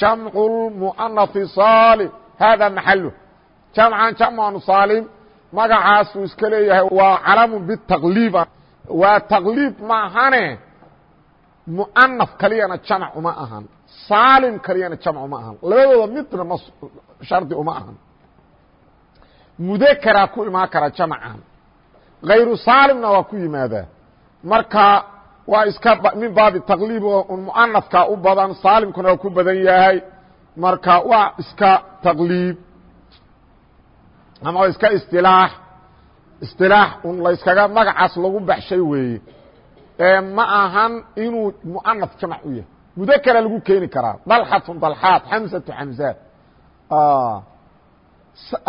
jamc muanafi saalim hada maxalu jamcan jamcanu saalim magacaas uu iska leeyahay waa calamu bitaqliib waa taqliib maahane muanaf kaliyana jamc uma ahan. Saalim kaliyana jamc uma ahan. Labadooda midna ma shardi uma ahan. Mudakaraa ku imaan kara jamcan kayru saalimna waa ku yimaadaa. Marka waa iska min baabi taqliib oo muanafka u badan saalimkuna ku badan yahay. Marka waa iska taqliib. Ama iska istilaax istilaax un layskaga magacaas lagu baxshay weeye. Ee ma ahan inuu muanaf jamc u yahay. Mudakera lagu keeni karaa. Dalxatun dalxaat xamsatu xamzaat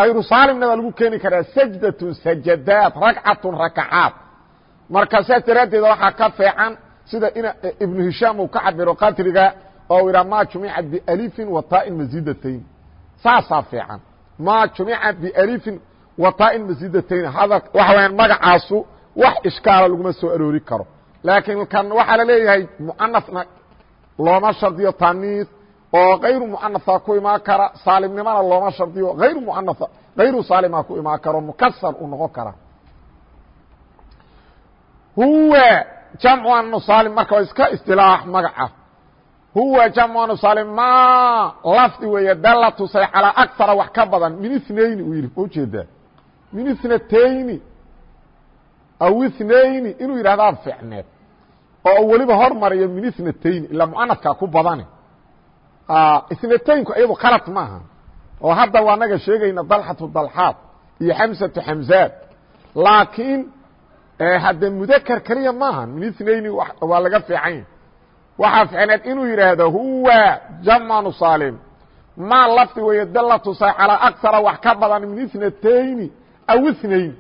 ayru saalimna waa lagu keeni karaa. Sajdatun sajadaat ragcatun rakacaat marka saas daraaddeed waxaa ka feecan sida in ibnu hishaam uu ka cabiro qatriga oo ihaa ma jumica bialifin wa taa'in mazidatayn saasaa feecan ma jumica bialifin wa taa'in mazidatayn hada waxa wayaan magacaasu wax ishkaala laguma soo aroori karo. Laakiin kan waxaa la leeyahay muanafna looma shardiyo taniis oo kayru muanafa ku imaan kara saalimnimana looma shardiyo ayru muana hayru saalima ku imaan karo mukasar uu noqon kara huwa jamcu anusaalim marka waa iska istilaax magaca. Huwa jamcu anusaalim ma lafdi weeye dala tusay calaa akara wax ka badan min ithnayni uu yidhi ma u jeedaa. Min ithnatayni aw ithnayni inuu yidhahdaa ficneed. Oo weliba hormariyo min ithnatayni ilaa muanafkaa ku badane ithnataynku iyadu khalad maaha oo hadda waa naga sheegayna dalxatu dalxaad iyo xamsatu xamzaad laakiin hadde mudakr keliya maaha min ithnayni waa laga fiicanya waxaa ficneed inuu yidhaahdo huwa jamanu saalim. Ma lafdi weeye dala tusay calaa wax ka badan min ithnatayni aw ithnayn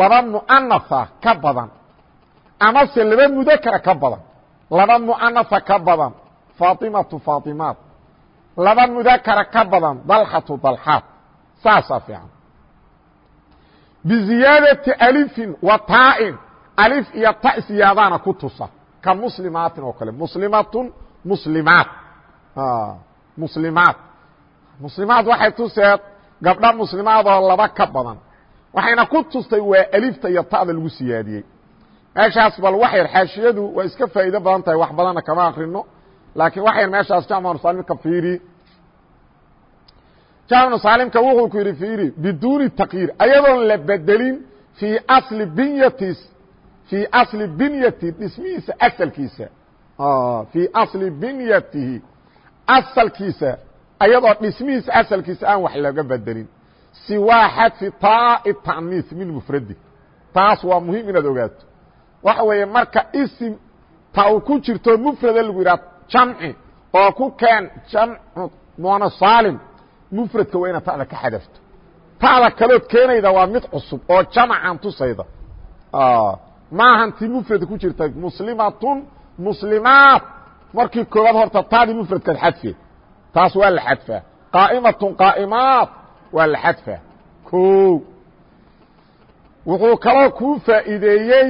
laba muanafa ka badan. Amase laba mudakra ka badan. Laba muanafa ka badan. Faatimatu faatimaat. Laba mudakara ka badan dalxatu dalxaat. Saasaa fiican biziyaadati alifin wa taa'in alif iyo ta siyaadaana ku tusa ka muslimaatin oo kale muslimatun muslimaat muslimaat muslimaat waxay tuseed gabdha muslimaadoo laba ka badan waxayna ku tustay waa alifta iyo ta'da lagu siyaadiyey meeshaas bal waxyar xaashiyadu waa iska faa'iido badan tahay wax badanna kama akrino laakiin waxayr meeshaas jamcu saalimka fiiri jamcu saalimka wuxuu ku yidhi fiiri biduuni taqyiir ayadoon la bedelin fii asli binyati fii asli binyati dhismihiisa asalkiisa. Fii asli binyatihi asalkiisa ayadoo dhismihiisa asalkiisa aan wax laga bedelin siwaa xadfi taai ta'niis min mufradi. Taas waa muhiim inaad ogaato. Waxa weeye marka isim ta uu ku jirto mufrada lagu yidhaha jamci oo ku keen jamcu monosaalim mufradka waa inaad ta'da ka xadafto ta'da kalood keenayda waa mid cusub oo jamacan tusayda. Maahan tii mufradka ku jirta muslimatun muslimaat. Markii koobaad horta taadii mufradkaad xadfe taas waa la xadfaa. Qaa'imatun qaa'imaat waa la xadfaa. Ko wuxuu kaloo kuu faa'iideeyey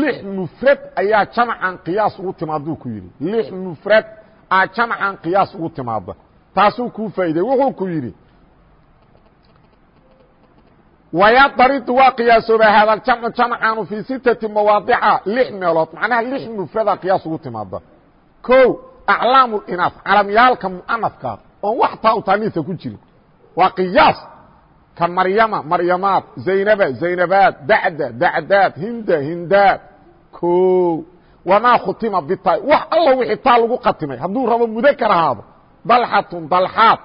lix mufrad ayaa jamcan qiyaas ugu timaaduu ku yidhi. Lix mufrad aa jamcan qiyaas ugu timaada taasuu kuu faa'iidey wuxuu ku yidhi wayadaridu waa qiyaasoobaa hada jamcu jamcanu fii sitati mawaadica lix meelood. Macnaha lix mufrada qiyaas ugu timaada ko aclaamu inaas calamyaalka mu'anafka oon wax taa u taaniisa ku jirin. Waa qiyaas ka maryama maryamaad zaynaba zaynabaad dacda dacdaad hinda hindaad. Ko wamaa khutima bita wax alla wixii taa lagu khatimay. Hadduu rabo mudakar ahaado dalxatun dalxaad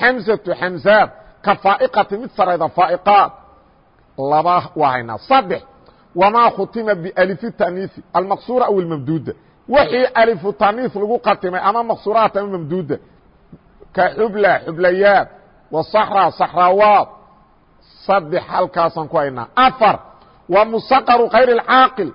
xamsatu xamsaad ka faa'iqati mid sarayda faa'iqaad. Laba waa haynaa. Saddex wamaa khutima bialifi taniisi almaqsuura aw almamduuda wixii alifu taniis lagu khatimay ama maqsuuraat ama mamduuda. Ka xubla xublayaad wasaxra saxraawaad. Saddex halkaasaan ku haynaa. Afar waa musaqaru kayr اcaaqil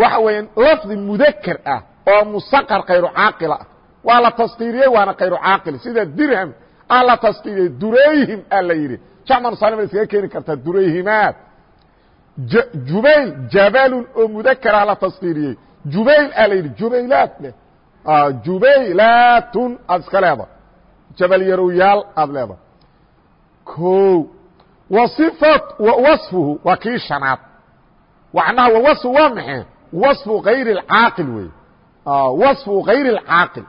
waxa weya lafdi mudaker ah oo musaqar kayru caaqila ah waa la taskiiriyey waana kayru caaqil sida dirham aa la taskiiriyey durayhim aa la yidhi jacman salim a iskaga keeni kartaa durayhimaad jubayl jabalun oo mudakara la taskiiriyey jubayl aa la yidhi jubaylaat leh jubaylatun aad iska leeda jabal yarowyaal aad leeda o waصfuhu waa kii شhanaad macnaha wwaصfu waa maxay waصfu غayr اcaaqil wey waصfu غayr اcaaqil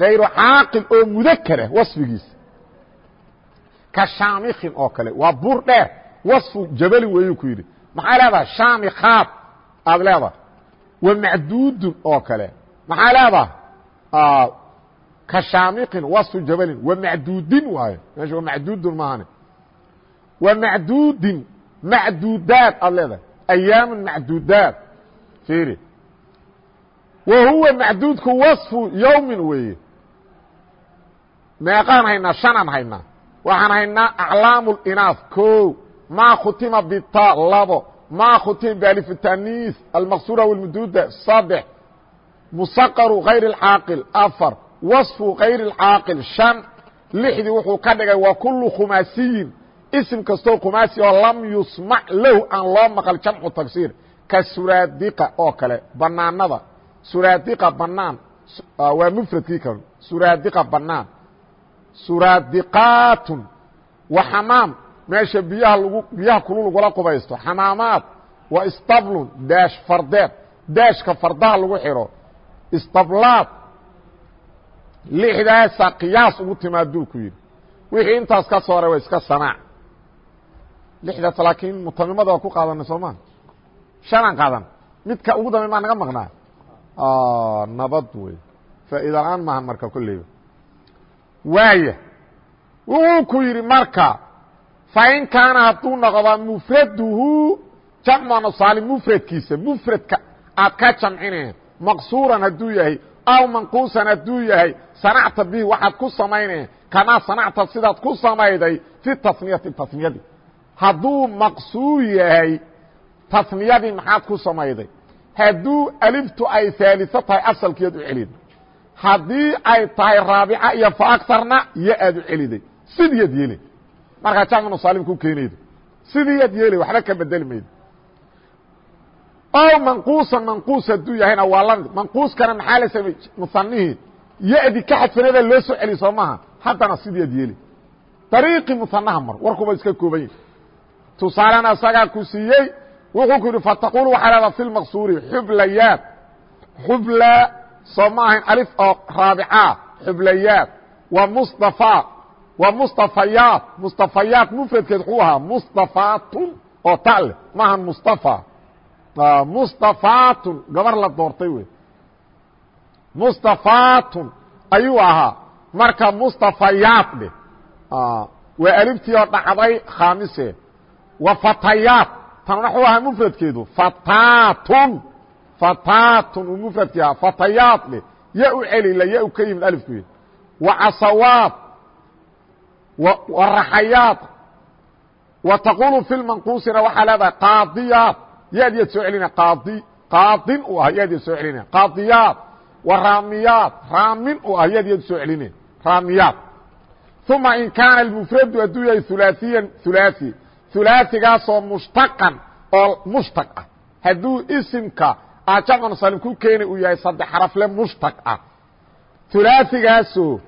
غayru caaqil oo mudakara waصfigiisa ka shaamikin oo kale waa bur dheer waصfu jabali weeyuu ku yidhi maxaa leedaha shaamikaad aad leedaha wa macduudun oo kale maxaa leedaha ka shaamikin waصfu jabalin wa macduudin waayo meesha wa macduudun maahane wa macduudin macduudaad aad leedahay ayaamu macduudaad fiiri wa huwa macduudku waصfu yowmin weeye meeqaan haynaa shanaan haynaa waxaan haynaa aclaamu اlinaaf ko maa khutima bita labo maa khutima balifutaniis almaqsuura wاlmuduuda saddex musaqaru kayr اcaaqil afar waصfu kayr اcaaqil shan lixdii wuxuu ka dhigay wa kulu khumaasiyin ism kastoo kumaasi oo lam yusmac lahu aan loo maqal jamcu tagsiir ka suraadiqa oo kale banaanada suraadiqa banaan waa mfradkii kan suraadiqa banaan suraadiqaatun. Wa xamaam. Meesha biyaha lgu biyaha kulu lagula qubaysto. Xamaamaad. Wa istablun daash fardeed. Daashka fardaha lagu xidho istablaad. Lixdaasa qiyaas ugu timaaduu ku yidhi. Wixii intaas ka soo haray waa iska sanaac. Lixdaas laakiin mutamimada waa ku qaadanay sooma shanaan qaadan. Midka ugu dambe maa naga maqnaa. Nabad wey faa'iida la'aan maahan marka kolleyba waaya wuxuu ku yidhi marka fain kaana hadduu noqdaa mufraduhu jamcu saalim mufradkiisa mufradka aad ka jamcineen maqsuuran hadduu yahay aw manquusan hadduu yahay sanacta bihi waxaad ku samayneen kamaa sanacta sidaad ku samayday fi tasniyati tasniyadi. Hadduu maqsuur yahay tasniyadii maxaad ku samayday. Hadduu aliftu ay ثaaliثo tahay asalkiiad u haddii ay tahay raabica iyo faagtarna iyo aad u celiday. Sidiiad yeele markaa jamcu saalim ku keenaydo sidiiad yeele waxba ka bedeli maydo ow manquusan manquus hadduu yahayna waa la mid manquuskana maxaa la samey musanihii ya-di ka xadfanada loo soo celiy soo maaha. Haddana sidiiad yeele dariiqii musanaha mar. Warkuba iska kooban yahi tusaalena isagaa ku siiyey. Wuxuu ku yidhi fataqul waxaa leedaa fi lmaqsuuri xublayaad xubla soo ma ahayn alif oo raabicaa xublayaad wa mustafa wa mustafayaat mustafayaat mufradkeed wuxuu ahaa mustafaatun oo ta leh maahan mustafa. Mustafaatun. Gabar la doortay wey. Mustafaatun ayuu ahaa. Marka mustafayaat dheh waa aliftii oo dhacday khaamise. وفatayaat tan wxuu ahaa mfradkeedu fatatun fataatun u mfradkiha fatayaad leh. Ya u celila ya u ka yimid alifku ya wa casawaad waraxayaad wa taqulu fi lmanquusina waxaa leedahay qaadiyaad yaadyaad soo celinaya qaadi qaadin u ah yaadyaad soo celinaya. Qaadiyaad wa raamiyaad raamin u ah yaadyaad soo celinaya. Raamiyaad uma in kaana almufradu hadduu yahay ulaaiyan ulaai ulaaigaasoo mushtaqan oo mushtaq ah. Hadduu isimka jamcu salim ku keeni uu yahay saddex xarafle mushtaq ah. Ulaaigaasoo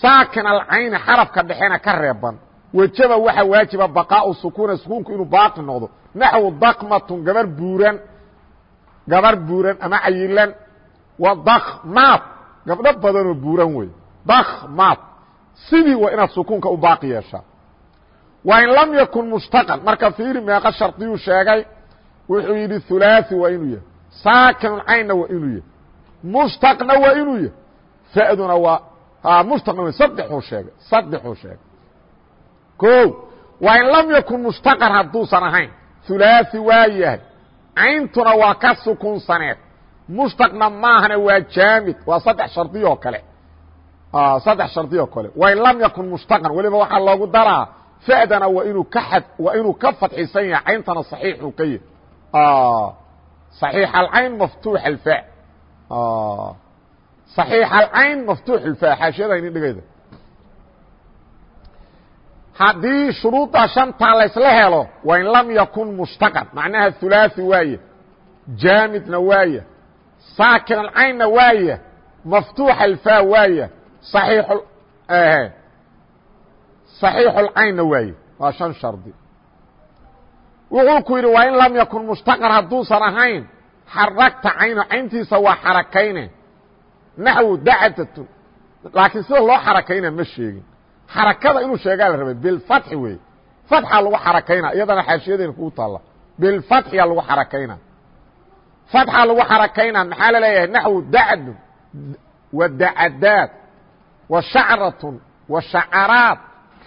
saakin alcayni xarafka dhexena ka reeban wejaba waxaa waajiba baqaau sukuuna sukuunku inuu baaqi noqdo. Naxwu dakmatun gabar buuran gabar buuran ama cayilan. Wa dakmaad gabdho badanoo buuran wey dakmaad sidii waa inaad sukuunka u baaqi yeeshaa. Wain lam yakun mushtaqan marka fiiri meeqo shardiyuu sheegay wuxuu yidhi hulaaثi waa inuu yahay saakinun caynna waa inuu yahay. Mushtaqna waa inuu yahay. Fa'duna waa mushtaqna wa saddexuu sheegay. Saddexuu sheegay. O wain lam yakun mushtaqan hadduusan ahayn. Hulaaثi waa yahay. Cayntuna waa ka sukunsaneed mushtaqna maahana waa jaamid. Waa saddex shardi oo kale. Saddex shardi oo kale. Wain lam yakun mushtaqan weliba waxaa loogu daraa. Fa'dana waa inuu ka xad waa inuu ka fadxisan yahay. Cayntana saxiixuu ka yahy صaxiix alcayn maftuux alfa صaxiix alcayn maftuux alfa xaashiyada inin dhigayda haddii shuruudda shantaa laysla helo wain lam yakun mushtaqan macnaha hulaaثi waaye jaamidna waaya saakin alcaynna waaya maftuux alfa waaya صaxiix اlcaynna waaye waa شhan shardi wuxuu ku yidhi waa in lam yakun mushtaqan hadduusan ahayn xaragta cayno cayntiisa waa xarakayne naxwu dacdatun laakiin sida loo xarakayna ma sheegin. Xarakada inuu sheegaa la rabay bilfatxi weeye fatxa lagu xarakayna iyadana xaashiyadeyna kugu taalla. Bilfatxiya lagu xarakayna fatxa lagu xarakayna maxaa la leeyahay? Naxwu dacdun wa dacadaad wa shacratun wa shacaraat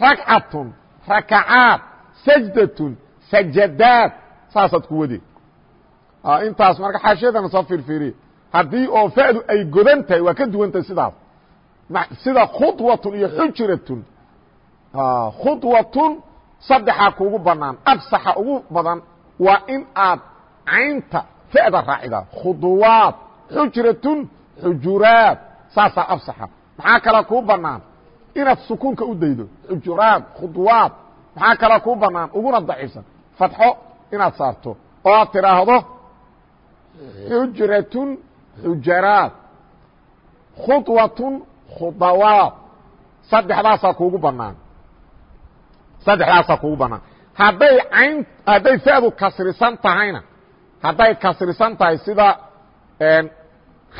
ragcatun rakacaat sajdatun sajadaad saasaad ku wade intaas marka xaashiyadana soo fiirfiiriye haddii oo fa'du ay godan tahay waa ka duwan tahay sidaas sida khudwatun iyo xujiratun khudwatun saddexaa kuugu banaan absaxa ugu badan waa in aad caynta fa'da raacidaa khuduwaad xujratun xujuraad saasaa absaxa maxaa kale kuu banaan inaad sukuunka u daydo. Xujuraad khudwaad maxaa kale kuu banaan uguna daciifsan fatxo inaad saarto oo aad tidhaahdo xujratun xujaraad khudwatun khudawaad saddexdaasaa kuugu banaan saddexdaasaa kuugu banaan hadday cayn hadday fa'du kasrisan tahayna hadday kasrisan tahay sida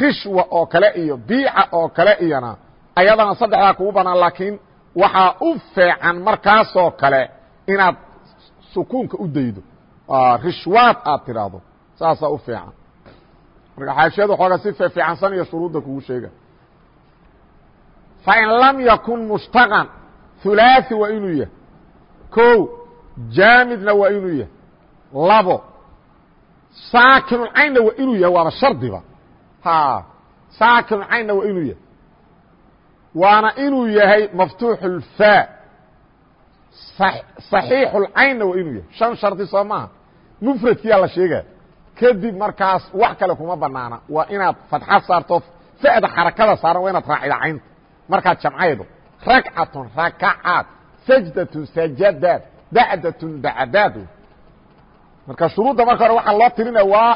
rishwa oo kale iyo biica oo kale iyona ayadana saddexdaa kugu banaan laakiin waxaa u feecan markaasoo kale inaad sukuunka u daydo. Rishwaad aad tidhaahdo saasaa u fiican. Marka xaashiyadu xooga si fiicansan iyo shuruudda kugu sheega. Fain lam yakun mushtaqan hulaaثi waa inuu yahay. Ko jaamidna waa inuu yahay. Labo saakinulcaynna waa inuu yahay waaba shardiba. Saakinulcaynna waa inuu yahay. Waana inuu yahay maftuux صaxiixulcaynna waa inuu yahay shan shardi soo maaha. Mufradkiyaa la sheega kadib markaas wax kale kuma banaana waa inaad fadxa saarto fada xarakada saaran waa inaad raacida caynta. Markaad jamcaydo rakcatun rakacaad sajdatun sajadaad dacdatun dacdaad marka shuruudda marka hore waxaa loo tirinaya waa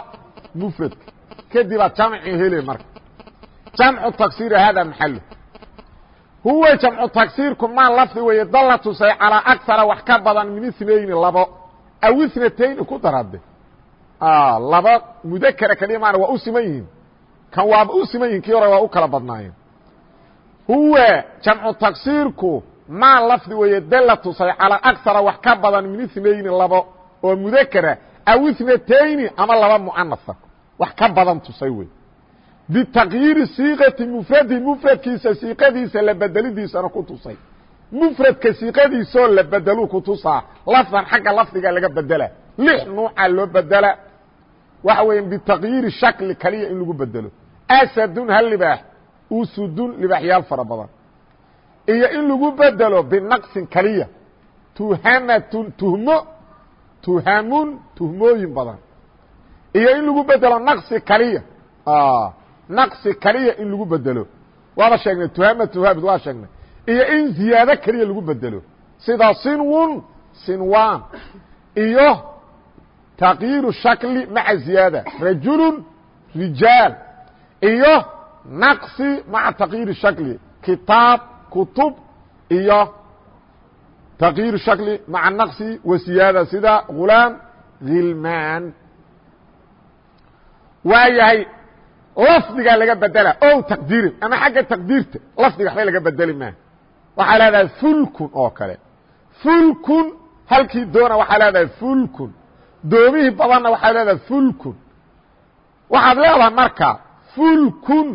mufradka. Kadibaad jamci hele marka. Jamcu taksiiri hada maxalo huwa jamcu tagsiirku maa lafdi weeye dalla tusay calaa akara wax ka badan min inayni labo. Aw inatayni ku darade. Laba mudakara kaliya maana waa u siman yihiin. Kan waaba u siman yihiin kii hore waa u kala badnaayeen huwa jamcu tagsiirku maa lafdi weeye dalla tusay calaa akara wax ka badan min inayni labo. Oo mudakara aw inatayni ama laba mucanasa wax ka badan tusay wey bitaqyiiri siiqati mufradi mufradkiisa siiqadiisa la bedelidiisana ku tusay mufradka siiqadiisoo la bedeluu ku tusaa lafdan xagga lafdiga laga bedela lix nuuca loo bedela waxa weya bitaqyiiri shakli kaliya in lagu bedelo asadun hal libaax usudun libaaxyaal fara badan iyo in lagu bedelo binaqsin kaliya tuhamatun tuhmo tuhamun tuhmooyin badan iyo in lagu bedelo naqsi kaliya naqsi kaliya in lagu bedelo. Waaba sheegnay tuhama tuhaabid waa sheegnay. Iyo in ziyaado keliya lagu bedelo. Sida sinwun sinwan iyo taqyiiru shakli maca ziyaada. Rajulun rijaal. Iyo naqsi maca taqyiiri shakli. Kitaab kutub iyo taqyiiru shakli maca naqsi wa siyaada sida gulaam hilmaan waa yahay lafdigaa laga bedela o taqdiirin ama xagga taqdiirta lafdiga waxba laga bedeli maa waxaa leedahay fulkun oo kale. Fulkun halkii doona waxaa leedahay fulkun. Doomihii badanna waxaa leedahay fulkun. Waxaad leedahay marka fulkun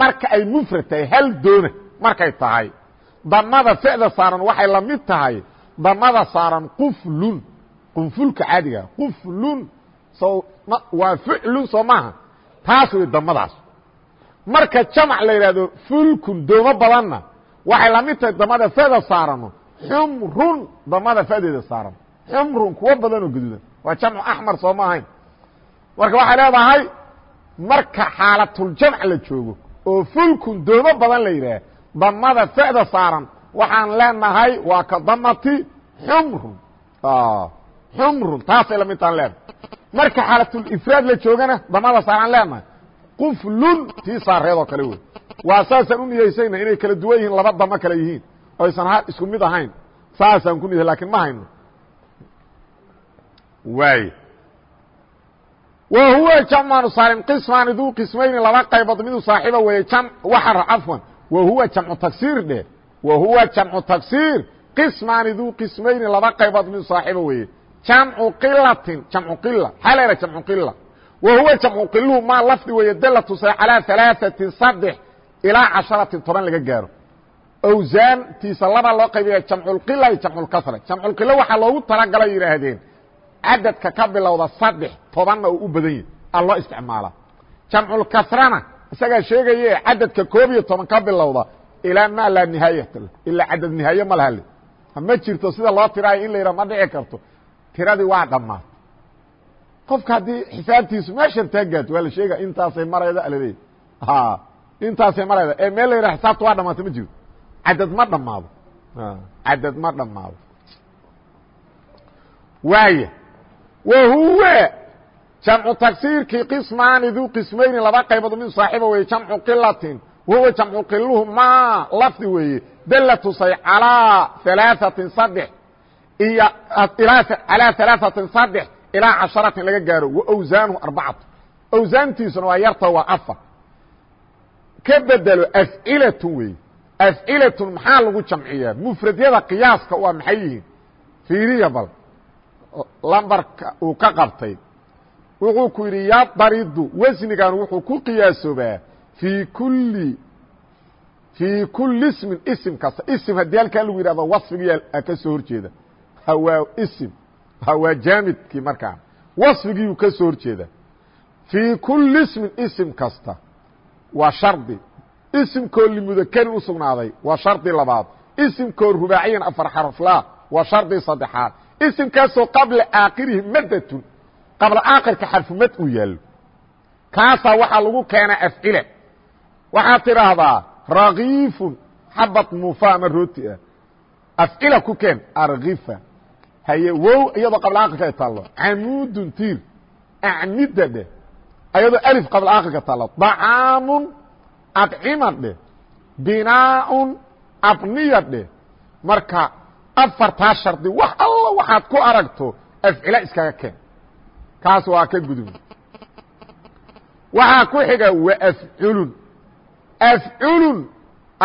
marka ay mufrad tahay hal doona markay tahay. Damada feda saaran waxay la mid tahay damada saaran quflun qunfulka caadiga quflun waa ficlun soo maaha. Taas wey damadaas marka jamc la yidhahdo fulkun doomo badanna waxay la mid tahay damada fada saarano. Xumrun damada fadeeda saaran xumrun kuwo badan oo gaduudan waa jamcu axmar soo ma ahayn. Marka waxay leedahay marka xaalatljamc la joogo oo fulkun doomo badan la yidhaah damada fada saaran waxaan leenahay waa ka damati xumrun xumrun taasay la mid taan leenahay marka xaalatulifraad la joogana damada saaraan leenahay quflun tii saareed oo kale wey waa saasaan u niyeysayna inay kala duwan yihiin laba damo kale yihiin. Oysan isku mid ahayn. Saasaan ku niyey laakiin ma hayno. Waay. Wa huwa saalim qismaani duu qismayni laba qaybood midu saaxiiba weeye jam waxar cafwan wa jamcu tagsiir dheh wa jamcu tagsiir qismaani duu qismayni laba qaybood midu saaxiiba weeye jamcu qilatin jamcu qila maxaa la yhaha jamcu qila wa huwa jamcu qiluhu maa lafdi weeye dala tusay calaa alaaثatin saddex ilaa casharatin toban laga gaaro. Awsaantiisa laba loo qaybiya jamculqila iyo jamculkasra jamculqila waxaa loogu talagalay yidhaahdeen cadadka ka bilowda saddex tobanna oo u badan yahi a loo isticmaala. Jamculkasrana isagaa sheegaye cadadka koob iyo toban ka bilowda ilaa maa laa nihaayat ilaa cadad nihaaye ma lahale ma jirto sida loo tiraayo in la yidhaha ma dhici karto tiradii waa dhammaad. Qofka haddii xisaabtiisu meeshan taagaat waa la sheega intaasay marayda alaleey intaasay marayda. Ee meel la yidhaha xisaabta waa dhamaata ma jirto cadad ma dhamaado cadad ma dhamaado waaya wa huwa jamcu tagsiirkii qismaani duu qismayni laba qaybood mid saaxiiba weeye jamcu qilatin wahuwa jamcu qiluhu ma lafdi weeye dala tusay calaa alaaثatin saddex iyo calaa alaaثatin saddex ilaa casharatin laga gaaro wa awsaanuhu arbacatu awsaantiisuna waa yarta waa afar ka bedelo afcilatun weeye afcilatun maxaa lagu jamciyaa mufradyada qiyaaska waa maxay yihiin fiiriya bal lambarka uu ka qabtay wuxuu ku yidhi yadaridu wasnigan wuxuu ku qiyaasoobaa fii kulli fii kuli ismin isim kasta isim haddii halkaa lagu yidhahdo wasfigiyaa ka soo horjeeda hawaa isim hawaa jaamidkii markaa wasfigiiyuu ka soo horjeeda fii kuli ismin isim kasta waa shardi isimkoo limudakarin u sugnaaday waa shardi labaad isimkoo rubaaciyan afar xaraflaa waa shardi saddexaad isimkaasoo qabla aakhirihi maddatun qabla aakhirka xarfumad uu yaallo kaasaa waxaa lagu keenaa afcila waxaad tidhaahdaa rakiifun xabad muufa ama rooti ah afcila ku keen arkifa haye wow iyadoo qabla ay taallo. Camuudun tiir. Acmida dheh ayadoo alif qabla aakhirka taallo. Dacaamun adcima dheh binaaun abniya dheh marka afartaa shardi wax alla waxaad ku aragto afcila iskaga keen. Kaas waa ka gudub waxaa ku xiga wa afculun. Afculun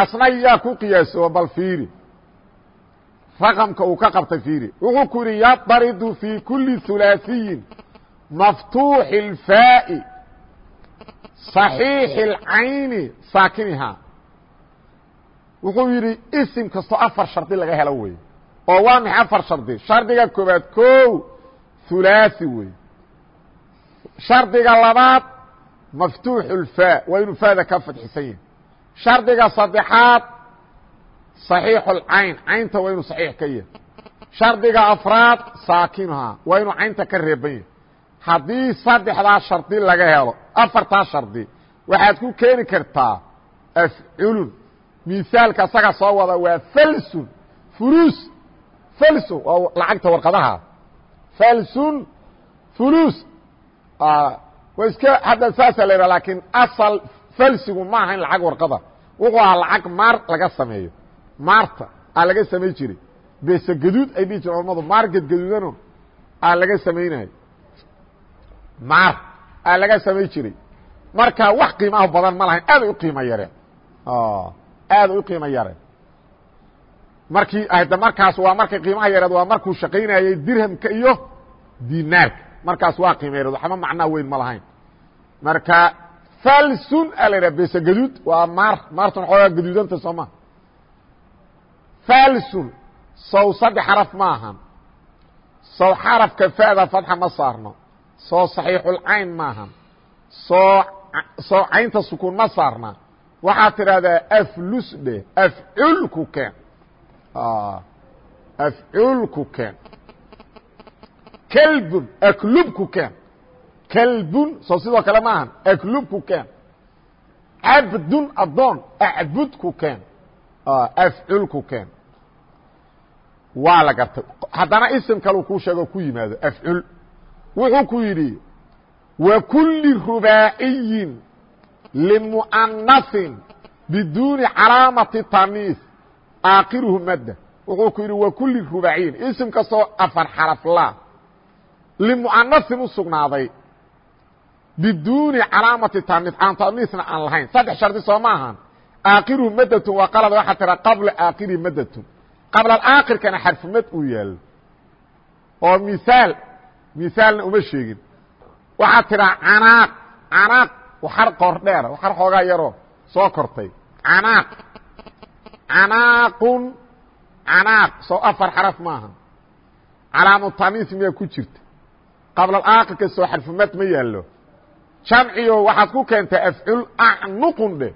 asna yaa ku qiyaaso bal fiiri raqamka uu ka qabtay fiiri wuxuu ku yidhi yadaridu fii kuli hulaaثiyin maftuuxi اlfaa'i صaxiixi اlcayni saakinihaa wuxuu yidhi isim kastoo afar shardi laga helo wey oo waa maxay afar shardi shardiga koobaad ko hulaaثi wey shardiga labaad maftuuxu اlfaa waa inuu faada ka fadxisan yahay shardiga saddexaad صaxiixu اlcayn caynta waa inuu صaxiix ka yahay shardiga afraad saakinuhaa waa inuu caynta ka reeban yahay haddii saddexdaa shardi laga helo afartaa shardi waxaad ku keeni kartaa afculun misaalka asaga soo wada waa falsun fulus falsun waa lacagta warqadaha falsun fulus wa iska hadda saasa la yidhaha lakin asal falsigu ma aha in lacag warqada wuxuu ahaa lacag maar laga sameeyo maarta aa laga samay jiray. Bese gaduud ay dhihi jire culamadu maar gadgaduudano aa laga samaynayo maar aa laga samay jiray. Marka wax qiimaha badan ma lahayn aaday u qiimo yareen. Aaday u qiimo yareen. Markii ahda markaas waa markay qiimaha yareed waa markuu shaqaynayey dirhamka iyo dinaarka. Markaas waa qiima yareed waxba macnaa weyn ma lahayn. Marka falsun aa la yidhaha bese gaduud waa maar maartun xoogaa gaduudanta soo ma falsun sow saddex xaraf ma ahan sow xarafka fa'da fatxa ma saarno soo صaxiixulcayn maahan soo soo caynta sukuun ma saarna waxaad tidhahdaa aflus dhe afculku keen afculku keen kelbun aklubku keen kelbun soo sidoo kale maahan aklubku keen cabdun adoon acbudku keen afculku keen. Waa la gartay. Haddana ism kalu kuu sheego ku yimaado afcul wuxuu ku yidhi wa kuli rubaaciyin limu'anasin biduuni calaamati taniis. Aakiruhu madda. Wuxuu ku yidhi wa kuli rubaaciyin. Ism kastoo afar xarafla limu'anasin u sugnaaday biduuni calaamati taniis. Aan taniisna aan lahayn. Saddex shardi soo ma aakiruhu maddatun waa qalad waxaa tira qabla aakirihi maddatun qabla aakhirkana xarfumad uu yaalo. Oo miaal miaalna uma sheegin. Waxaad tidhaa canaaq. Canaaq waxar qoor dheera waxar xoogaa yaroo soo kortay. Canaaq. Canaaqun canaaq. Soo afar xaraf maaha. Calaamu tamiis miyaa ku jirta. Qabla aakhirka soo xarfumad ma yaallo. Jamciyo waxaad ku keentaa afcul acnuqun dheh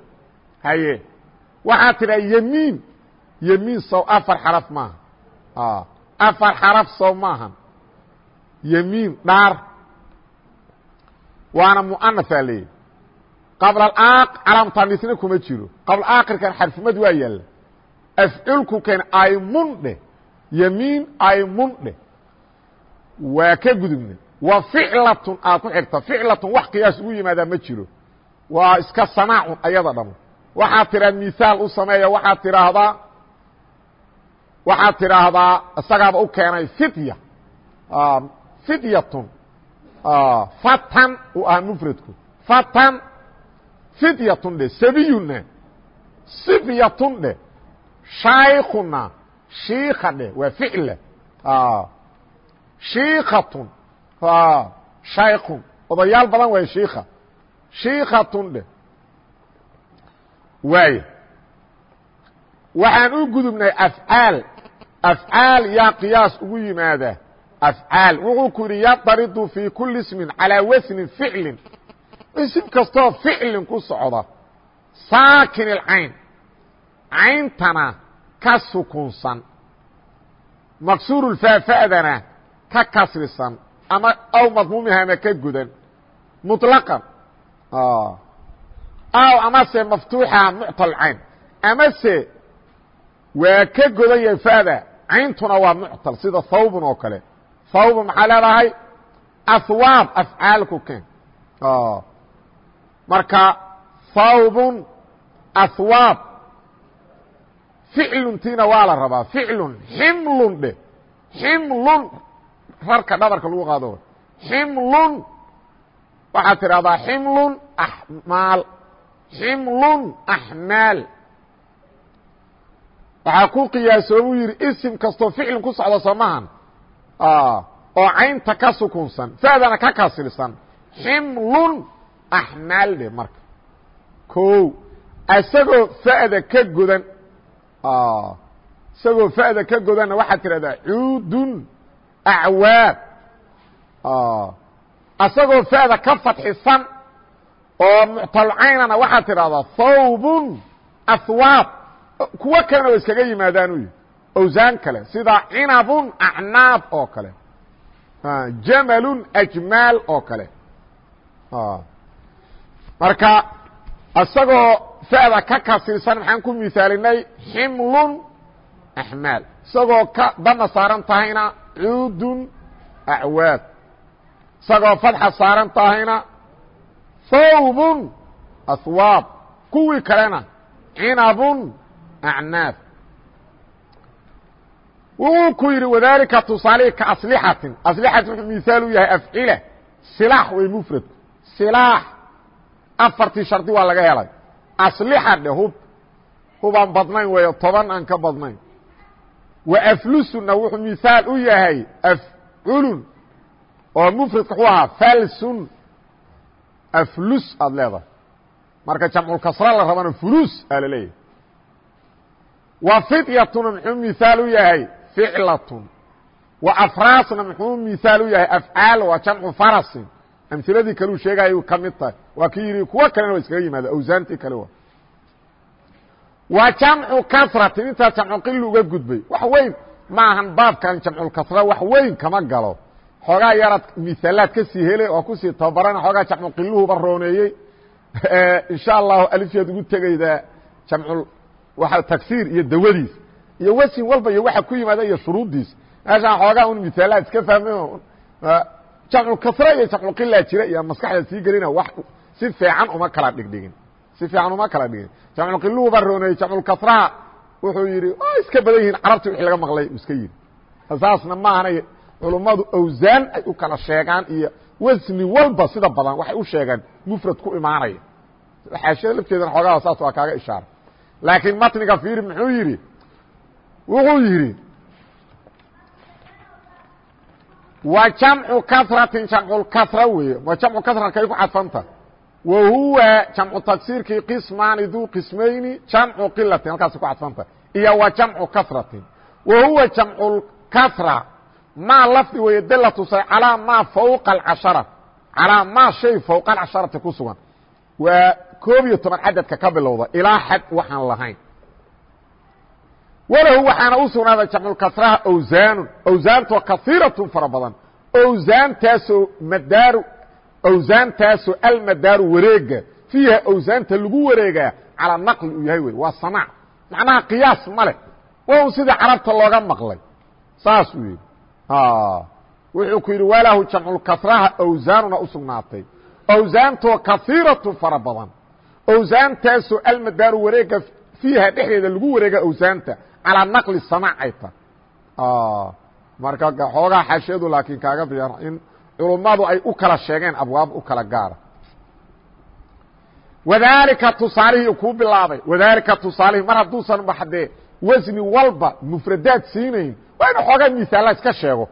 haye. Waxaad tidhaa yemiin. Yemiin sow afar xaraf maaha. Afar xaraf sow maahan yemiin dhaar. Waana mu'anasaa leeyahy qabla alaaq calaamutanisna kuma jiro. Qabla aakhirkan xarfumad waa yaalla. Afculku keen aymun dheh yemiin aymun dheh waa ka gudubna. Wa ficlatun aad ku xigta ficlatun wax qiyaas ugu yimaadaa ma jiro. Waa iska sanaacun ayada dhamo waxaad tidhaa misaal u sameeya waxaad tidhaahdaa waxaad tidhaahdaa isagaaba u keenay fidya. Fidyatun fatan uu ahaa fatan fidyatun dhe sabiyuna sibyatun dhe shaykuna shiika dhe waa ficla shiikatun shaykun odayaal badan waay shiika shiikatun dhe waaya waxaan u gudubnay afcaal. Afcaal yaa qiyaas ugu yimaada. Afcaal. Wuxuu ku yidhi yadaridu fii kuli ismin calaa wasni ficlin. Isim kastoo ficlin ku socda. Saakin ilcayn cayntana ka sukunsan. Maksuurulfaafa'dana ka kasrisan. Ama aw madmuumihama ka gudan. Muطlaqan aw amase maftuuxa muctal cayn. Amase waa ka godan yahay fada cayntuna waa muctal sida thawbun oo kale. Thawbun maxaa leedahay? Ahwaab afcaal ku keen. Marka thawbun ahwaab ficluntiina waa la rabaa. Ficlun ximlun dheh ximlun rarka dhabarka lagu qaado. Ximlun waxaad tidhahdaa ximlun axmaal ximlun axmaal waxaa ku qiyaasoobuu yidhi isim kastoo ficlin ku socda soomahan oo caynta ka sukunsan fa'dana ka kasilsan ximlun axmaal dhe marka. Ko isagoo fa'da ka godan. Isagoo fa'da ka godanna waxaad tidhahdaa cuudun acwaab. Isagoo fa'da ka fadxisan oo muctalcaynana waxaad tidhahdaa thawbun ahwaab kuwo kalena wa iskaga yimaadaan u yihi awsaan kale sida cinabun acnaab oo kale. Jamalun ajmaal oo kale. Marka isagoo fa'da ka kasirsan maxaan ku misaalinay ximlun axmaal isagoo ka dana saaran tahayna cuudun acwaad isagoo fadxa saaran tahayna thawbun ahwaab kuwii kalena cinabun acnaab wuxuu ku yidhi wadalika tusaalihi ka aslixatin aslixatin wuxuu mihaal u yahay afcila silaax way mufradku silaax afartii shardi waa laga helay aslixa dhe hub hubaan badnayn weeyo toban aan ka badnayn wa aflusuna wuxuu mihaal u yahay afculun oo mufradka wuxuu ahaa falsun aflus aada leedahay. Marka jamculkasra la rabana fulus aa la leeyahay. Wa fidyatuna muxuu mihaal u yahay? Ficlatun. Wa afraasna muxuu mihaal u yahay? Afcaal waa jamcu farasin. Amhiladii kaleu sheegayay ka mid tahay. Waa ki yidhi kuwo kalena waa iskaga yimaada awsaantii kale wa wa jamcu kasratin intaa jamcu qili uga gudbay. Wax weyn maahan baabkan jamculkasra wax weyn kama galo xoogaa yaraad mihaalaad ka sii hele oo ku sii tababarana xoogaa jamcu qiluhuba rooneeyey. Insha allahu alifyaad ugu tegaydaa jamcul waa tagsiir iyo dawadiis iyo wesin walba iyo waxa ku yimaada iyo shuruuddiis. Meeshaan xoogaa un mihaalaad iska fahmay jamculkasra iyo jamculqilaa jira iyo maskaxda sii gelina wax si fiican uma kala dhigdhigin. Si fiican uma kala dhigin. Jamculqiluhuba rooneeyey jamculkasraha wuxuu yidhi waa iska badan yihiin carabti wixii laga maqlay iska yidhi. Saasna maahanay culummadu awsaan ay u kala sheegaan iyo wasni walba sida badan waxay u sheegaan mufrad ku imaanaya. Xaashiyada lafteedana xoogaha saas waa kaaga ishaara. Laakiin matniga fiiri muxuu yidhi? Wuxuu yidhi wa jamcu kasratin jamculkasra weeye. Waa jamcu kasra kay ku cadfanta? Wa huwa jamcu tagsiirkii qismaani duu qismayni jamcu qilatin halkaasay ku cadfanta. Iyo wa jamcu kasratin. Wa huwa jamculkasra maa lafdi weeye dala tusay calaa maa fawqa alcashara calaa maa shay fawqa alcasharati ku sugan. Waa koob iyo toban cadadka ka bilowda ilaa xad waxaan lahayn. Walahu waxaana u sugnaaday jamculkasraha awsaanun awsaantoo kaiiratun fara badan. Awsaantaasoo madaaru awsaantaasoo almadaaru wareega. Fiiha awsaanta lagu wareegaa calaa naqli uu yahay wey waa samaac macnaha qiyaas ma leh. Waa un sidii carabta looga maqlay. Saas uu yidhi wuxuu ku yidhi walahu jamculkasraha awsaanuna u sugnaatay. Awsaantoo kaiiratun fara badan. Awsaantaasoo almadaaru wareega fiiha dhexdeeda lagu wareega awsaanta calaa naqli samaac ay ta marka xoogaa xashiyadu laakiin kaaga fiican in culummadu ay u kala sheegeen abwaab u kala gaara wadaalika tusaalihii kuu bilaabay. Wadaalika tusaalihii mar hadduusan baxdee wasni walba mufradaad siinayn waa inu xoogaa misaala iska sheego.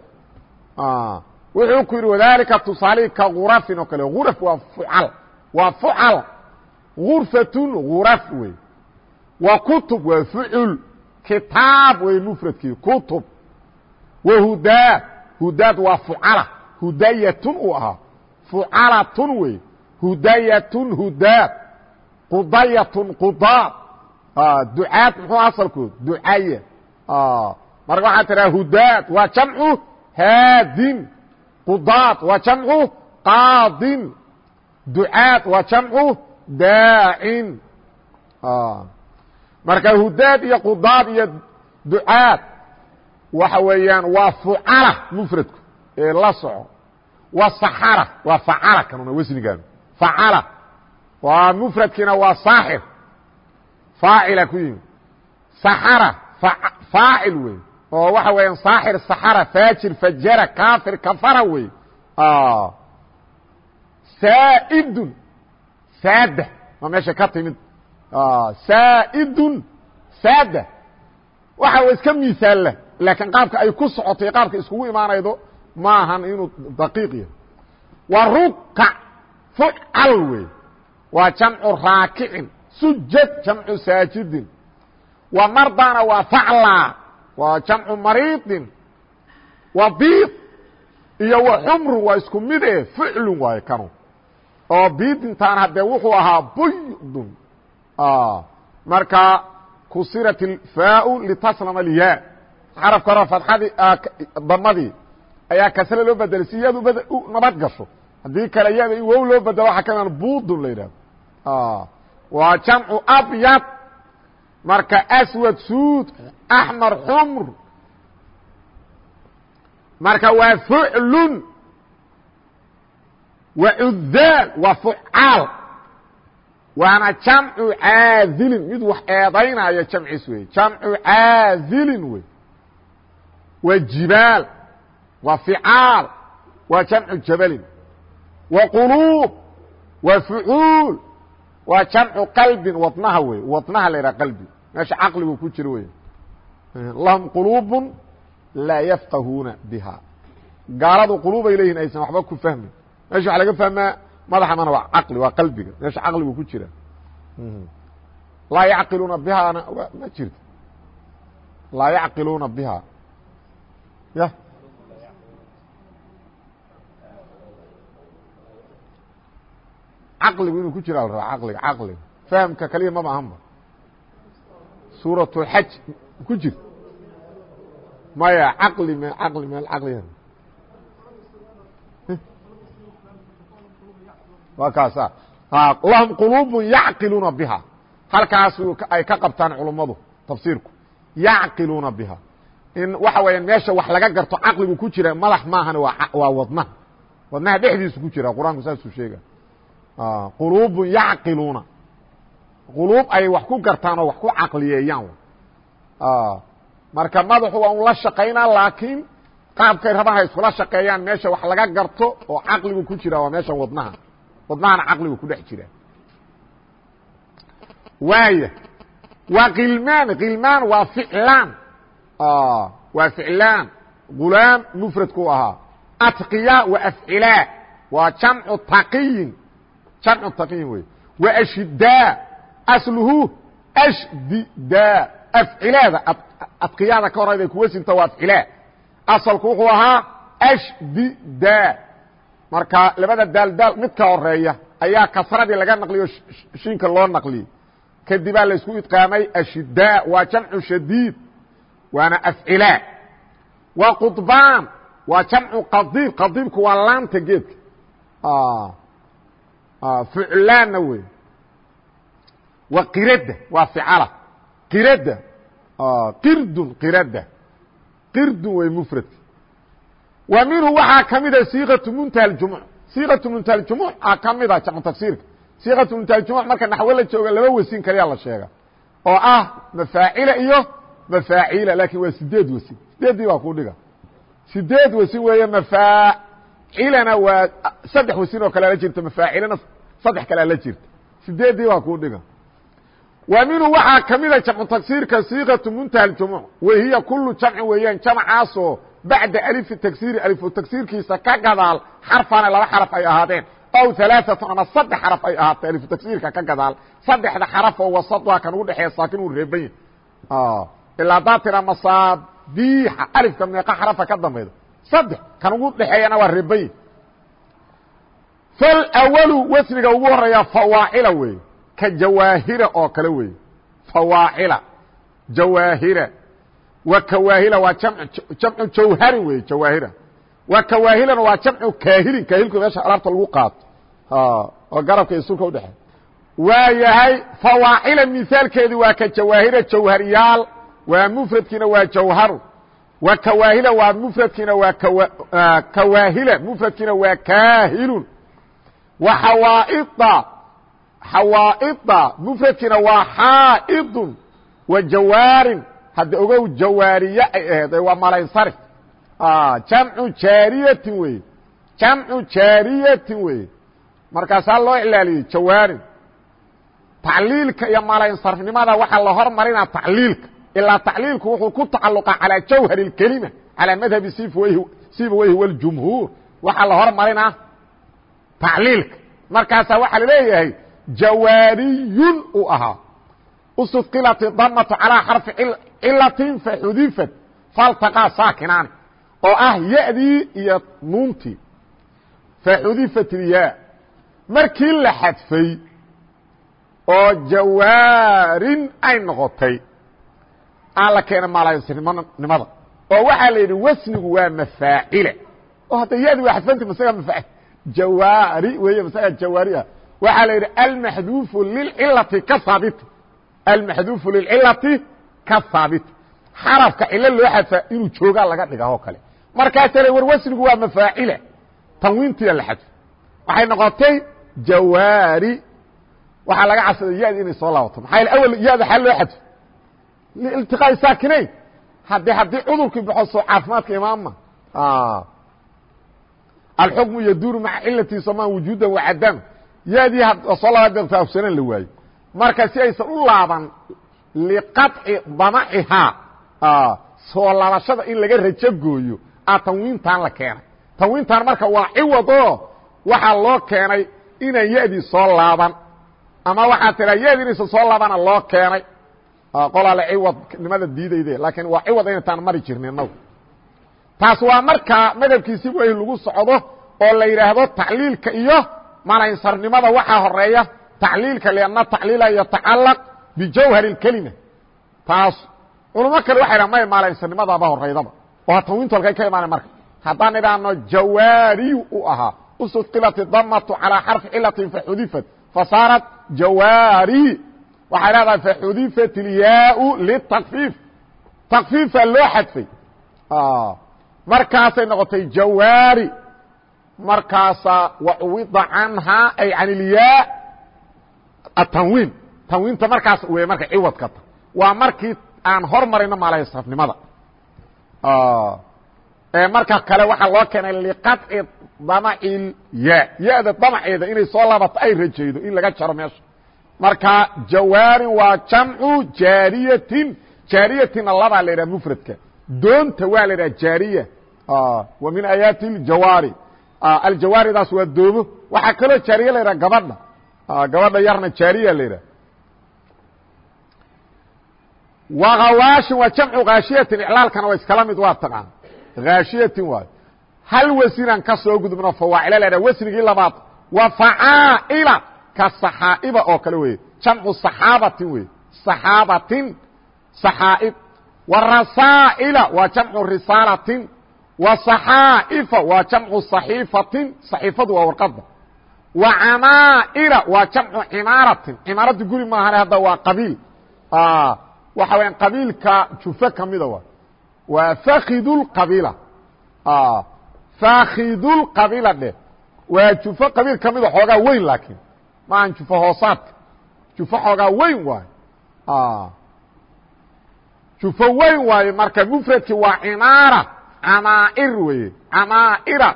Wuxuu ku yidhi wadaalika tusaalihii ka gurafin oo kale. Guraf waa fucal waa fucal. Gurfatun guraf wey. Wa kutub waa fucul. Kitaab wey mfradkii kutub. Wa hudaad hudaad waa fucala. Hudayatun uu ahaa. Fucalatun wey. Hudayatun hudaad. Qudayatun qudaad. Ducaad muxuu asalkood ducaya marka waxaa tiraa hudaad waa jamcu haadin qudaad waa jamcu qaadin ducaad waa jamcu daacin. Marka hudaad iyo qudaad iyo ducaad waxa weeyaan waa fucala mfradku ee la soco. Wa saxara waa facala kanuna wasnigaanu facala waa mfradkiina waa saaxir. Faacila ku yimi saxara faacil wey oo waxa weeyaan saaxir saxara faajir fajara kaafir kafara wey saa'idun saada waa meesha ka timid saa'idun saada waxa w iska misaalla laakiin qaabka ay ku socotay qaabka iskugu imaanaydo maahan inuu daqiiq yahay. Wa rukac fucal wey waa jamcu raakicin sujad jamcu saajidin. Wa mardana waa facla waa jamcu mariidin wa biid iyo wa xumru waa isku mid e ficlun waayo kanu. Oo biidintaan haddee wuxuu ahaa buydun. Marka kusirat اfaau litaslama اlyaa xarafka hore fadxadii damadii ayaa kasre loo bedelay si iyadu nabad gasho. Haddii kale yada in wow loo bedelo waxa ka budun la yidhahdo waa jamcu abyad marka aswad suud axmar xumr marka waa fuclun wa cudaal waa fucaal waana jamcu caadilin. Mid wax eedaynaya jamciis wey jamcu caadilin wey waa jibaal waa ficaal waa jamcu jabalin. Wa quluub waa fucuul waa jamcu qalbin wadnaha wey wadnaha la yidhaha qalbi meesha caqligu ku jiro wey lahum quluubun laa yafqahuuna biha. Gaaladu quluubay leeyihiin aysan waxba ku fahmin. Meesha waxa laga fahmaa madaxa mana waa caqli waa qalbiga. Meesha caqligu ku jira. Laa yacqiluuna bihaana ma jirto. Laa yacqiluuna biha ya? Caqligu inuu ku jira la rabaa caqliga caqliga. Fahamka kaliya maba ahanba suuratulxaj ku jir. Maya caqli me caqli meel caqliga waa kaasa. Lahum quluubun yacqiluuna biha. Halkaas ay ka qabtaan culummadu tafsiirku. Yacqiluuna biha. In waxa weeyaan meesha wax laga garto caqligu ku jira madax maahan waa wadnaha wadnaha dhexdiisu ku jira qur'aanku saasuu sheega quluubun yacqiluuna quluub ay wax ku gartaan oo wax ku caqliyeeyaan. Marka madaxu waa un la shaqaynaa laakiin qaabkay rabaan ha iskula shaqeeyaan meesha wax laga garto oo caqligu ku jira waa meeshan wadnaha. Wadnahana caqligu ku dhex jira. Waaya waa kilmaan kilmaan waa ficlaan. Waa ficlaan. Gulaam mfradku ahaa. Atqiya wa afcilaa waa jamcu taqiyin. Jamcu taqiyin wey. Wa ashidaa asluhu ashdida afcilaada. Adqiyaada ka horayda kuwa sinta waa afcilaa. Asalku wuxuu ahaa ashdida marka labada daaldaal mid ka horreeya ayaa kasradii laga naqliyo shiinka loo naqliyey kadibaa laysku idqaamay ashidaa waa jamcu shadiid waana afcilaa. Waa qudbaan waa jamcu qadiib. Qadiibku waa laanta geedka. Fuclaanna wey waa qiradda waa ficala. Qiradda qirdun qiradda qirdun wey mfradka wa minhu waxaa ka mida siiqatu muntaha jumuc siiqatu muntaha jumuc a ka mida jamcu tafsiirka. Siiqatu muntaha jumuc marka naxwo la jooga laba wesin kaliya la sheega. Oo ah mafaacila iyo mafaaciila laakiin waa sideed wesin sideeddii baa ku dhiga. Sideed wesin weeye mafaacilana waa saddex wesin oo kalea la jirta mafaacilana saddex kalea la jirta. Sideeddii baa ku dhiga wa minhu waxaa ka mida jamcu tagsiirka siiqatu muntaha jumuc wahiya kulu jamci weeyaan jamcaasoo bacda alifi tagsiiri alifu tagsiirkiisa ka gadaal xarfana laba xaraf ay ahaadeen. Aw alaaatun ama saddex xaraf ay ahaatay alifu tagsiirka ka gadaal. Saddexda xaraf oo wasad kan udhexeeya saakin uu reeban yahy ilaa haddaad tira masaabiixa alifka meeqa xarafa ka dambayda saddex kan ugu dhexeeyana waa reebayi falwalu wasniga ugu horreeya fawaacila weeye ka jawaahira oo kale weeye fawaacila jawaahira. Wa kawaahila waa jamcu jawharin weeye jawaahira. Wa kawaahilana waa jamcu kaahilin kaahilku meesha alaabta lagu qaato. Oo garabka iyo sulka udhexeey waa yahay fawaacila mihaalkeedu waa ka jawaahira jawharyaal waa mfradkiina waa jawharu. Wa kawaahila waa mfradkiina waa kawaahila mfradkiina waa kaahilun. Wa xawaaida xawaaida mfradkiina waa xaaidun wa jawaarin. Hadda ogow jawaariye ay aheed waa malansari jamcu ah, jaariyati weye jamcu jaariyatin weye markaasaa loo ilaaliyey jawaarin. Tacliilka iyo malansarnimada waxaa la hormarinaa tacliilka. Ilaa tacliilku wuxuu ku tacaluqa calaa jawhar اkelima calaa madhabi sibaweyhi wاljumhuur waxaa la hormarinaa tacliilka. Markaasaa waxaa la leeyahay jawaariyun uu ahaa usuqilat damatu calىa xarfi cilatin faxudifat faltaqaa saakinaani. Oo ah yadii iyo nuuntii faxudifat ilyaa markii la xadfay oo jawaarin ay noqotay aan la keena maalanimada oo waxaa la yidhi wasnigu waa mafaacile. Oo hadda yadi waa xadfanta masaga maaa jawaari weeye masaga jawaari ah waxaa la yidhi almaxduufu lilcilati ka haabit almaxduufu lilcilati ka haabit xarafka cilo loo xadfaa inuu joogaa laga dhiga oo kale. Markaasa le war wasnigu waa mafaacile tanwiintiya la xadfo waxay noqotay jawaari. Waxaa laga cabsaday yadi inay soo laabato. Maxaa yl awal yada xal loo xadfo liltiqaa'i saakinayn. Haddi haddii cudurkii baxo soo caafimaadka imaama. Alxukmu yaduuru maca cilatiisa ma wujuudan wacadam yaadii soo laba deeqto afsanaan la waayo marka si aysan u laaban liqaطci damacihaa soo laabashada in laga rajo gooyo a tanwiintan la keenay. Tanwiintan marka waa ciwad oo waxaa loo keenay inaan yadii soo laaban. Ama waxaa tiraa yadi inaysan soo laabana loo keenay. Qolaale ciwadnimada diidayde laakiin waa ciwad inaytaan mari jirni inagu taas waa markaa madhabkiisi way lagu socdo oo la yidhaahdo tacliilka iyo malansarnimada waxaa horreeya tacliilka lianna tacliila yatacalaq bijawhar اkelima taas culamo kale waxay dha may malansarnimadaba horeydaba oo tanwiintu halkay ka imaana marka. Haddaan idhaahno jawaariyu u ahaa usudqilat damatu calىa xarfi cilatin faxudifat fasaarat jawaari. Waxay leedahay faxudifat ilyaau litakfiif. Takfiifa loo xadfay. Markaasay noqotay jawaari markaasaa wacuwida canhaa ay can ilyaa atanwiin tanwiinta markaas wey marka ciwadka ta waa markii aan hor marayno maalaysrafnimada marka kale waxaa loo keenay liqaطci damaci ya ya-da damaceeda inay soo laabato ay rajaydo in laga jaro meesha. Marka jawaarin waa jamcu jaariyatin. Jaariyatina labaa la idhaha mfradka doonta waa la idhaha jaariya. Wa min aayaati اjawaari aljawaaridaas waa doomo waxaa kaloo jaariya la idhaha gabadha. Gabadha yarna jaariya la idhaha wakawaashin waa jamcu kaashiyatin iclaalkana waa iskala mid waa taqaan. Haashiyatin waayo hal wasinan ka soo gudubno fawaacila la idhaha wasnigii labaad. Wa facaa'ila ka saxaa'iba oo kale weeye. Jamcu saxaabatin weye saxaabatin saxaa'ib. Wa rasaa'ila waa jamcu risaalatin saxaa'ifa waa jamcu saxiifatin saxiifadu waa warqadda. Wa camaa'ira waa jamcu cimaaratin. Cimaaraddu guri maahane hadda waa qabiil. Waxa weyaan qabiilka jufe kamida wa waa fakidulqabiila fakidulqabiila dheh waa jufo qabiil ka mida xoogaa weyn laakiin. Maahan jufo hoosaadka. Jufo xoogaa weyn waayo jufo weyn waayo marka mfradki waa cimaara camaa'ir weye camaa'ira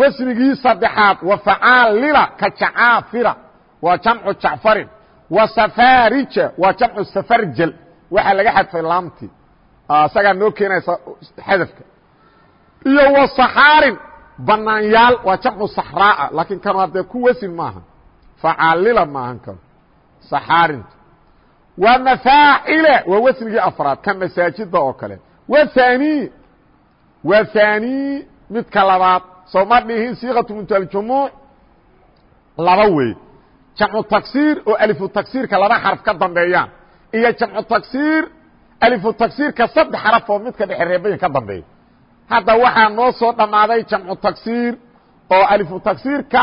wasnigii saddexaad wa facaalila ka jacaafira. Waa jamcu jacfarin. Wa safarija waa jamcu safarjel waxaa laga xadfay laamtii isagaa noo keenaysa xadafka. Iyo wa saxaarin. Banaanyaal waa jamcu saxraa'a. Laakiin kanu haddee ku wasin maaha facaalila maahan kanu. Saxaarinta wa mafaacile waa wasnigii afraad. Ka masaajida oo kale. Wa thani wa thani midka labaad. Soo ma dhihin siiqatu muntaljumuuc laba wey jamcu taksiir oo alifu taksiirka laba xaraf ka dambeeyaan. Iyo jamcu taksiir alifu taksiirka saddex xaraf oo midka dhexe reebayin ka dambeeya hadda waxaa noo soo dhammaaday jamcu taksiir oo alifu taksiirka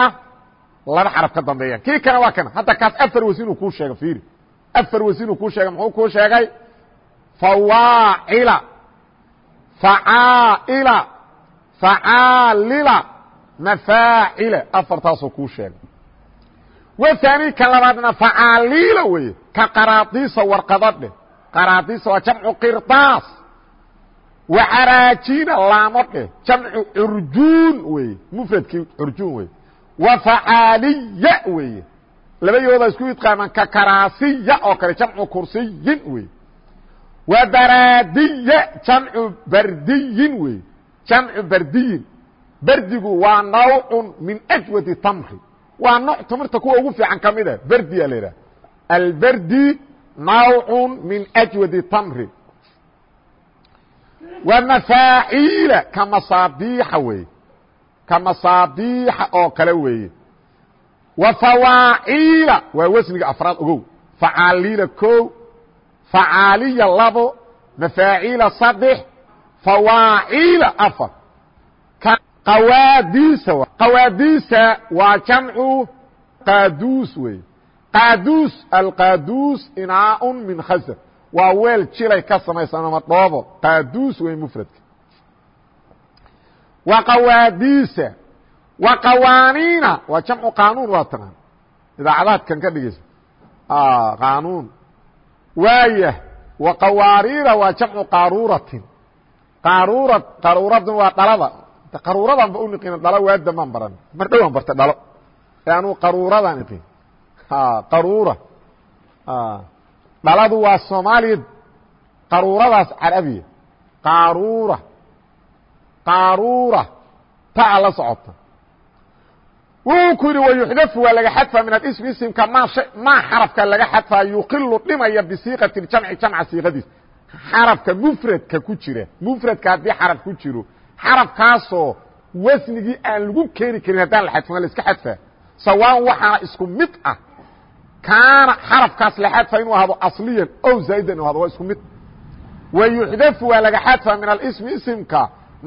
laba xaraf ka dambeeya kii kana waa kana? Hadda kaas afar wasinuu kuu sheega fiiri. Afar wasinuu kuu sheegay muxuu kuu sheegay? Fawaacila facaa'ila facaalila mafaacila afartaasoo kuu sheegay. Waani kan labaadna facaalila weye ka qaraadiisa warqado dheh qaraadiisa waa jamcu qirdaas wa caraajina laamo dheh jamcu curjuun weye mufradkii curjuun weye wa facaaliya weeye. Labayooda isku idqaaman ka karaasiya oo kale jamcu kursiyin weye wa baraadiya jamcu bardiyin weye jamcu bardiyin. Berdigu waa nawcun min ajwadi tamri. Waa nooc tamirta kuwa ugu fiican ka mida berdiya la idhaha alberdi nawc min ajwadi tamri. Wa mafaaciila ka masaabiixa weeye ka masaabiixa oo kale weeye wa fawaaciila waa wasniga afraad ogow. Facaaliila ko facaaliya labo mafaaciila saddex fawaaciila afar qawaadiisa qawaadiisa waa jamcu qaaduus wey qaaduus alqaaduus inaaء min khasab waa weel jilay ka samaysan ama dhoobo qaaduus wey mfradka wa qawaadiisa wa qawaaniina waa jamcu qaanuun waa taqaan idaacadaadkan ka dhigaysa qaanuun waayah wa qawaariira waa jamcu qaruuratin qaruura qaruuradun waa dhalada. Qaruuradan ba uniqina dhalo waadamaan baran. Mar dhowaan barta dhalo. Ee anuu qaruuradaan iqin qaruura. Dhaladu waa soomaaliya qaruuradaas carabiya. Qaruura. Qaruura. Taa la socota wuxuu ku yidhi wayuxdafu waa laga xadfaa min aismi isimka ma maa xarafka laga xadfaa yuqilu dhimaya bisiiqati jamci jamca siiqadiis xarafka mufradka ku jira mufradka haddii xaraf ku jiro xarafkaasoo wasnigii aan lagu keeni karin haddaan la xadfin waa la iska xadfaa. Sawaan waxaana isku mid ah kaana xarafkaas la xadfa inuu ahado asliyan ow zaa'idan inu ahado waa isku mid. Wa yuxdafu waa laga xadfa min alismi isimka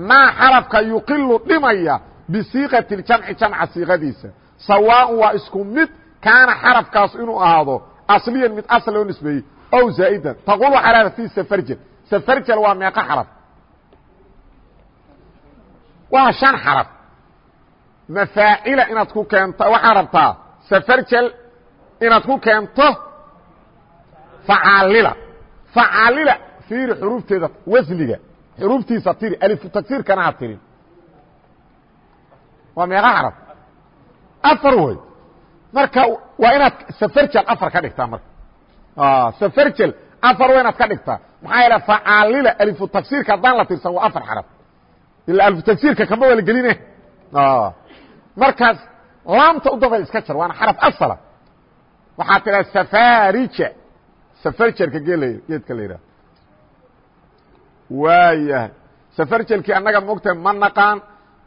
maa xarafka yuqilu dhimaya bisiiqati ljamci jamca siiqadiisa sawaan waa isku mid kaana xarafkaas inuu ahaado asliyan mid asl loo nisbeeyey ow zaa'idan taqul waxaa lahada fi safarjel safarjel waa meeqo xaraf waa shan xaraf mafaacila inaad ku keento waxaa rabtaa safarjel inaad ku keento facaalila facaalila fiiri xuruufteeda wasliga xuruuftiisa tiri alifu tagsiirkana ha tirin waa meeqa xaraf afar wey marka waa inaad safarjel afar ka dhigtaa marka. Safarjel afar waa inaad ka dhigtaa. Maxaa yeele facaalila alifu tagsiirka haddaan la tirsan waa afar xaraf. Ila alifu tagsiirka kamba waa la geline markaas laamta u dambay iska jar waana xaraf asala. Waxaa tidhaha safarija. Safarjerka geel geedka la yidhaha waayahay. Safarjelkii annaga mogtahay ma naqaan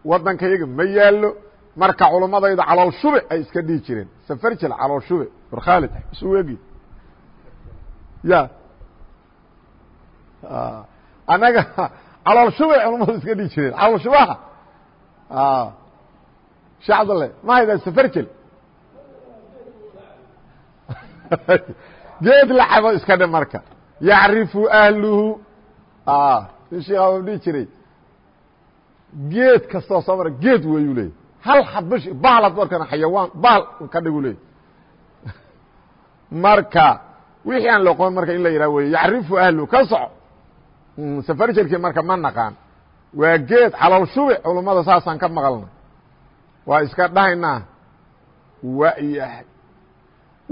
waddanka yaga ma yaallo marka culummadayda calool shube ay iska dhihi jireen. Safarjel calool shube war khaalid isu egi ya. Annaga calool shubay culummadu iska dhihi jireen. Calool shubaha. Shee cabdalle ma haydaa safarjel geed laxabo iska dhe marka. Yacrifu ahluhu. In sheekh dhihi jiray geed kastoo soo mara geed weyu leeyay hal xabash bahal ad markana xayawaan bahal ka dhigu leeyay marka wixii aan loqon marka in la yidhah wey yacrifu ahluhu ka soco safarjerkii marka ma naqaan waa geed calool shube culummada saasaan ka maqalna waa iska dhahaynaa wayahay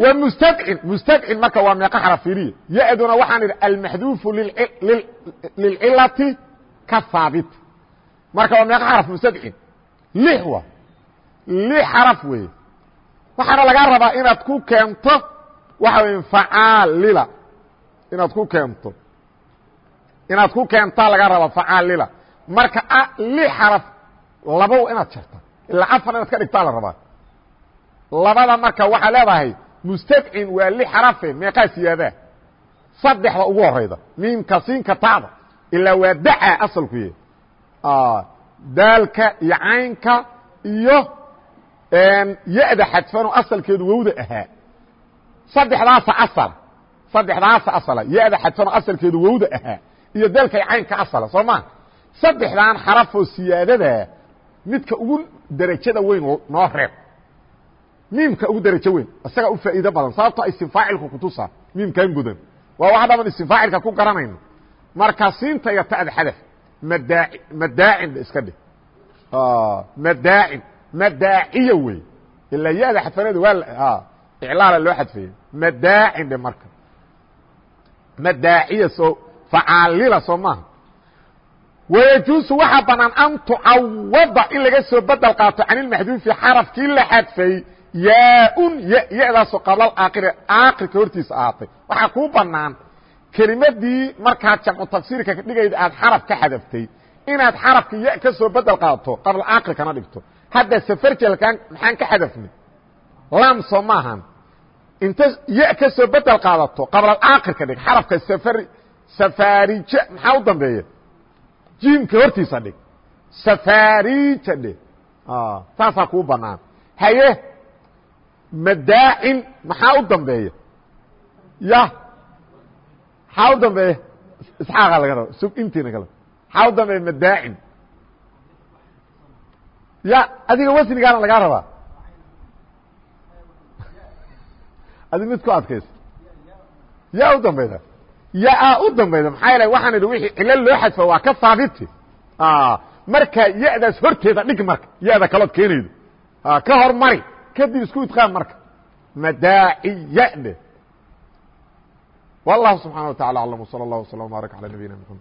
wa mustadcin mustadcin marka waa meeqa xarafiriya ya-duna waxaan idhi almaxduufu lilcilati ka haabit marka waa meeqa xaraf mustadcin lix wa. Lix xaraf weeye. Waxaana lagaa rabaa inaad ku keento waxa wey facaalila. Inaad ku keento. Inaad ku keentaa lagaa rabaa facaalila. Marka lix xaraf laba inaad jarta. Ilaa afar inaad ka dhigtaa la rabaa. Labada marka waxaa leedahay mustadcin waa li xarafe meeqaa siyaadaa saddexda ugu horayda miimka siinka taada ilaa waa dacaa asalkuye daalka iyo caynka iyo ya-da xadfano asalkeedu wowda ahaa saddexdaasa asala saddexdaasa asala ya-da asalkeedu wowda ahaa iyo daalka iyo caynka asala soo ma saddexdan xarafoo siyaadada midka ugu derajada weyn noo reeb miimka ugu darajo weyn isagaa u faa'iido badan sababto istinfaacilku kutusa miimkan gudan waa wax dhaban istinfaacilka ku garanayno marka siinta iyo ta'da xadaf madaacin iska dhig. Madaacin madaaciya wey. Ilaa ya-da xadfaneeda waa iclaala loo xadfeeyey. Madaacin dhe marka. Madaaciya soo facaalila soo maaha. Wayajuusu waxaa banaan an tucawada in laga soo bedel qaato can ilmaxduufi xarafkii la xadfay yaa-un ya-daasoo qabla aakiri aakirka hortiisa ahaatay. Waxaa kuu banaan kelimadii markaad jamcu tafsiirka ka dhigayda aad xaraf ka xadaftay inaad xarafka ya ka soo bedel qaadato qabla aakirkana dhigto. Hadda safarjelkan maxaan ka xadafnay? Lam soo maahan inta ya ka soo bedel qaadato qabla aakirka dhig xarafka safari safarija maxaa u dambeeya? Jiimka hortiisa dhig. Safarija dhig. Saasaa kuu banaan haye madaacin maxaa u dambeeya? Ya maxaa u dambeeya isxaaqa laga raba sug intiina kale. Maxaa u dambeeya madaacin? Ya adiga wasnigaana lagaa rabaa. Adi mid ku adkaysa yaa u dambeyda yaa u dambeyda maxaa yeele waxaan idhi wixii cilo loo xadfa waa ka haabiti marka ya-daas horteeda dhig marka. Ya-da kalood keenaydo ka hormari. Kadib isku idqaam marka. Madaaciya dhe والله سبحانه وتعالى أعلم وصلى الله وسلم وبارك على نبينا محمد